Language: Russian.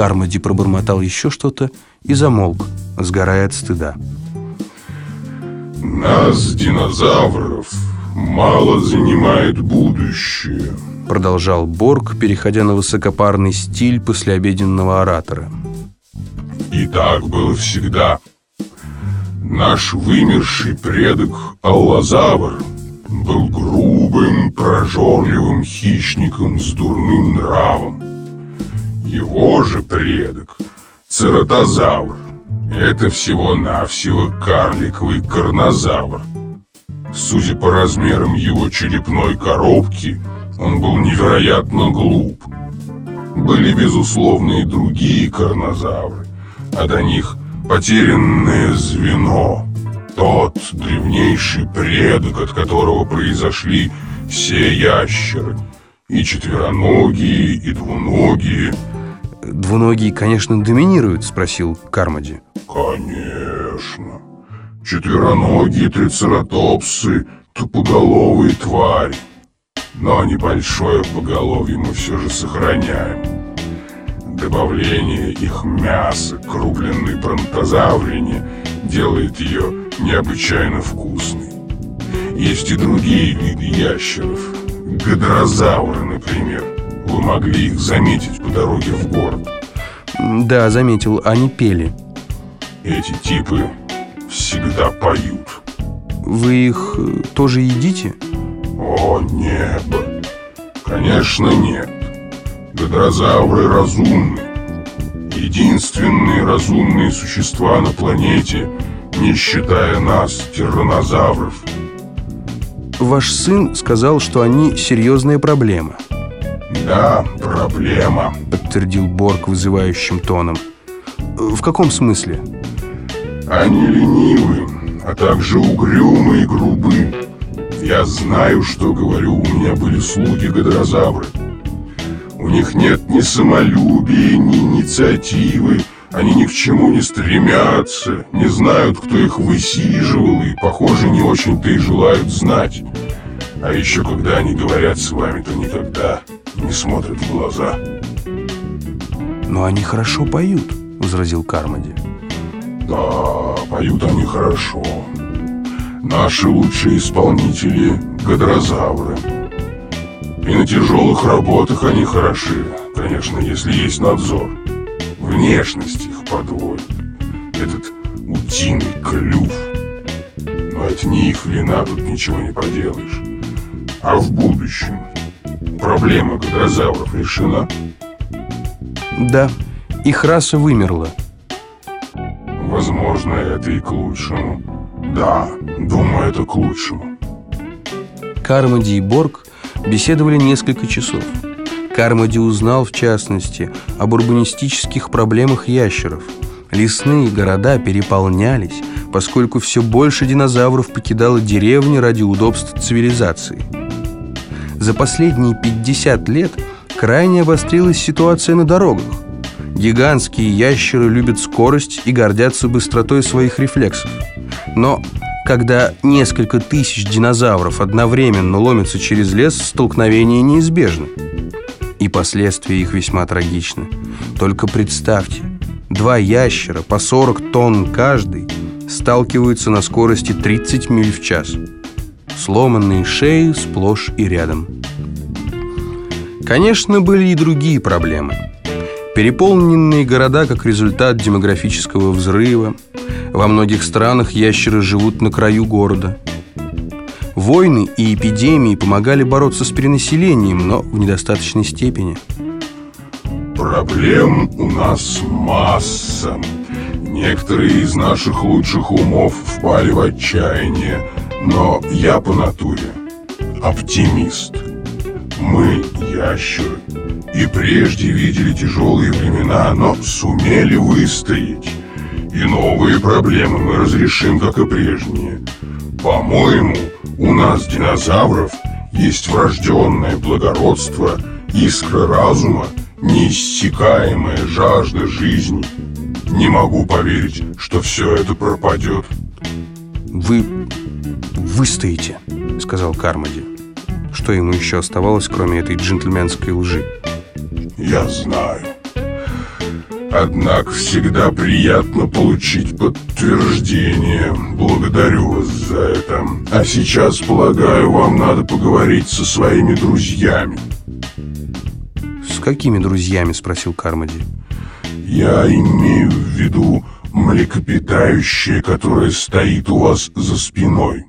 Кармоди пробормотал еще что-то и замолк, сгорая от стыда. «Нас, динозавров, мало занимает будущее», продолжал Борг, переходя на высокопарный стиль послеобеденного оратора. «И так было всегда. Наш вымерший предок Аллозавр был грубым, прожорливым хищником с дурным нравом. Его же предок, цератозавр, это всего-навсего карликовый карнозавр. Судя по размерам его черепной коробки, он был невероятно глуп. Были, безусловно, и другие карнозавры, а до них потерянное звено. Тот древнейший предок, от которого произошли все ящеры, и четвероногие, и двуногие. «Двуногие, конечно, доминируют?» – спросил Кармоди. «Конечно. Четвероногие трицератопсы – тупоголовые твари. Но небольшое поголовье мы все же сохраняем. Добавление их мяса к рубленной пронтозаврине делает ее необычайно вкусной. Есть и другие виды ящеров. Гадрозавры, например. Вы могли их заметить по дороге в город. Да, заметил, они пели. Эти типы всегда поют. Вы их э, тоже едите? О, небо! Конечно, нет. Гадрозавры разумны. Единственные разумные существа на планете, не считая нас, тиранозавров. Ваш сын сказал, что они серьезная проблема. Да, проблема, подтвердил Борг вызывающим тоном. В каком смысле? Они ленивы, а также угрюмы и грубы. Я знаю, что говорю, у меня были слуги-гадрозавры. У них нет ни самолюбия, ни инициативы. Они ни к чему не стремятся, не знают, кто их высиживал, и, похоже, не очень-то и желают знать. А еще, когда они говорят с вами, то никогда не смотрят в глаза. «Но они хорошо поют», — возразил Кармоди. «Да, поют они хорошо. Наши лучшие исполнители — гадрозавры». И на тяжелых работах они хороши, конечно, если есть надзор. Внешность их подводит. Этот утиный клюв. Но это не их вина, тут ничего не поделаешь. А в будущем проблема гадрозавров решена? Да, их раса вымерла. Возможно, это и к лучшему. Да, думаю, это к лучшему. Кармоди и Борг беседовали несколько часов. Кармоди узнал, в частности, об урбанистических проблемах ящеров. Лесные города переполнялись, поскольку все больше динозавров покидало деревни ради удобства цивилизации. За последние 50 лет крайне обострилась ситуация на дорогах. Гигантские ящеры любят скорость и гордятся быстротой своих рефлексов. Но когда несколько тысяч динозавров одновременно ломятся через лес, столкновение неизбежно. И последствия их весьма трагичны. Только представьте, два ящера по 40 тонн каждый сталкиваются на скорости 30 миль в час. Сломанные шеи сплошь и рядом. Конечно, были и другие проблемы. Переполненные города как результат демографического взрыва – во многих странах ящеры живут на краю города. Войны и эпидемии помогали бороться с перенаселением, но в недостаточной степени. Проблем у нас масса. Некоторые из наших лучших умов впали в отчаяние, но я по натуре оптимист. Мы, ящеры, и прежде видели тяжелые времена, но сумели выстоять. И новые проблемы мы разрешим, как и прежние. По-моему, у нас, динозавров, есть врожденное благородство, искра разума, неиссякаемая жажда жизни. Не могу поверить, что все это пропадет. Вы выстоите, сказал Кармоди. Что ему еще оставалось, кроме этой джентльменской лжи? Я знаю. Однако всегда приятно получить подтверждение. Благодарю вас за это. А сейчас, полагаю, вам надо поговорить со своими друзьями. «С какими друзьями?» – спросил Кармоди. «Я имею в виду млекопитающее, которое стоит у вас за спиной.